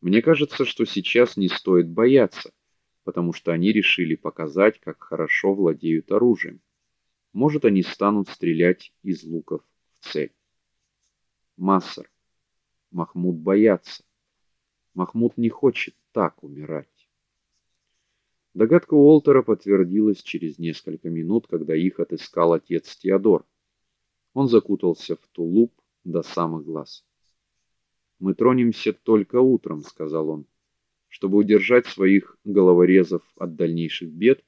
Мне кажется, что сейчас не стоит бояться, потому что они решили показать, как хорошо владеют оружием. Может, они станут стрелять из луков в цель. Массар, Махмуд боятся. Махмуд не хочет так умирать. Догадка Уолтера подтвердилась через несколько минут, когда их отыскал отец Теодор. Он закутался в тулуп до самых глаз. Мы тронемся только утром, сказал он. Чтобы удержать своих головорезов от дальнейших бед,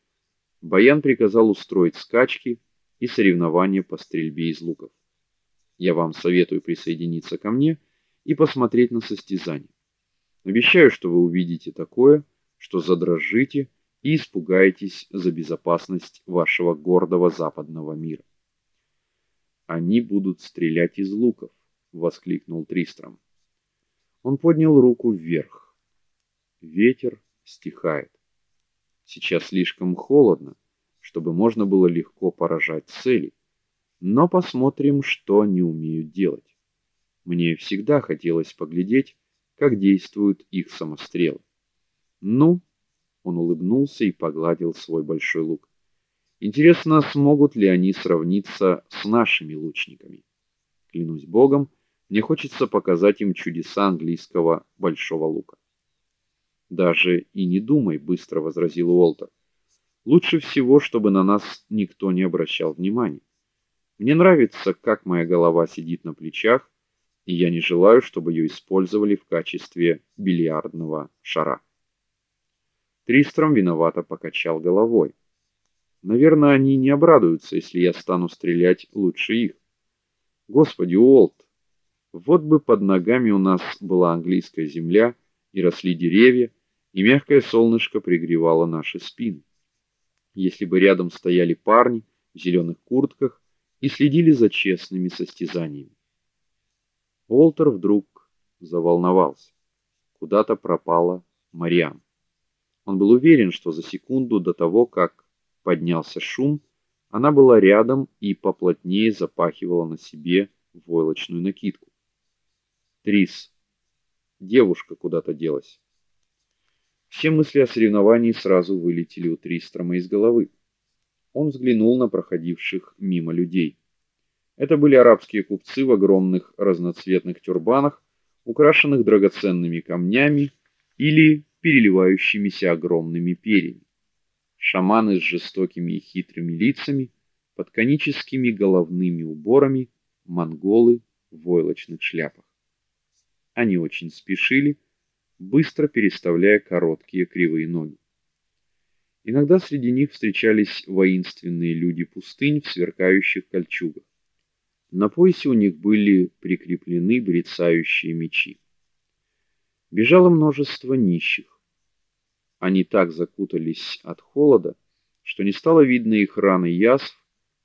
Баян приказал устроить скачки и соревнования по стрельбе из луков. Я вам советую присоединиться ко мне и посмотреть на состязание. Обещаю, что вы увидите такое, что задрожите и испугаетесь за безопасность вашего гордого западного мира. Они будут стрелять из луков, воскликнул Тристром. Он поднял руку вверх. Ветер стихает. Сейчас слишком холодно, чтобы можно было легко поражать цели. Но посмотрим, что они умеют делать. Мне всегда хотелось поглядеть, как действуют их самострелы. Ну, он улыбнулся и погладил свой большой лук. Интересно, смогут ли они сравниться с нашими лучниками? Клянусь богом, мне хочется показать им чудеса английского большого лука. Даже и не думай, быстро возразил Уолтер. Лучше всего, чтобы на нас никто не обращал внимания. Мне нравится, как моя голова сидит на плечах, и я не желаю, чтобы ее использовали в качестве бильярдного шара. Тристром виновато покачал головой. Наверное, они не обрадуются, если я стану стрелять лучше их. Господи, Уолт, вот бы под ногами у нас была английская земля и росли деревья, и мягкое солнышко пригревало наши спины. Если бы рядом стояли парни в зеленых куртках и следили за честными состязаниями. Олтер вдруг заволновался. Куда-то пропала Мариам. Он был уверен, что за секунду до того, как поднялся шум, она была рядом и поплотнее запахивала на себе войлочную накидку. Трис. Девушка куда-то делась. Все мысли о соревновании сразу вылетели у Тристрома из головы. Он взглянул на проходивших мимо людей. Это были арабские купцы в огромных разноцветных тюрбанах, украшенных драгоценными камнями или переливающимися огромными перьями. Шаманы с жестокими и хитрыми лицами, под коническими головными уборами, монголы в войлочных шляпах. Они очень спешили, быстро переставляя короткие кривые ноги. Иногда среди них встречались воинственные люди пустынь в сверкающих кольчугах. На поясе у них были прикреплены брецающие мечи. Бежало множество нищих. Они так закутались от холода, что не стало видно их ран и язв,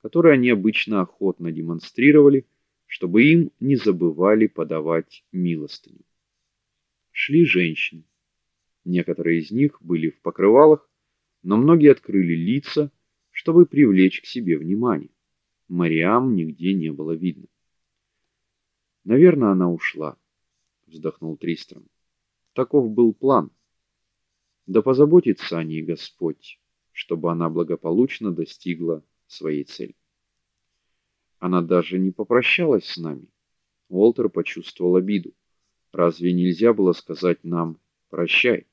которые они обычно охотно демонстрировали, чтобы им не забывали подавать милостыню. Шли женщины. Некоторые из них были в покрывалах, но многие открыли лица, чтобы привлечь к себе внимание. Мариам нигде не было видно. Наверное, она ушла, вздохнул Тристром. Таков был план. Да позаботится о ней Господь, чтобы она благополучно достигла своей цели. Она даже не попрощалась с нами. Уолтер почувствовал обиду. Разве нельзя было сказать нам: "Прощай"?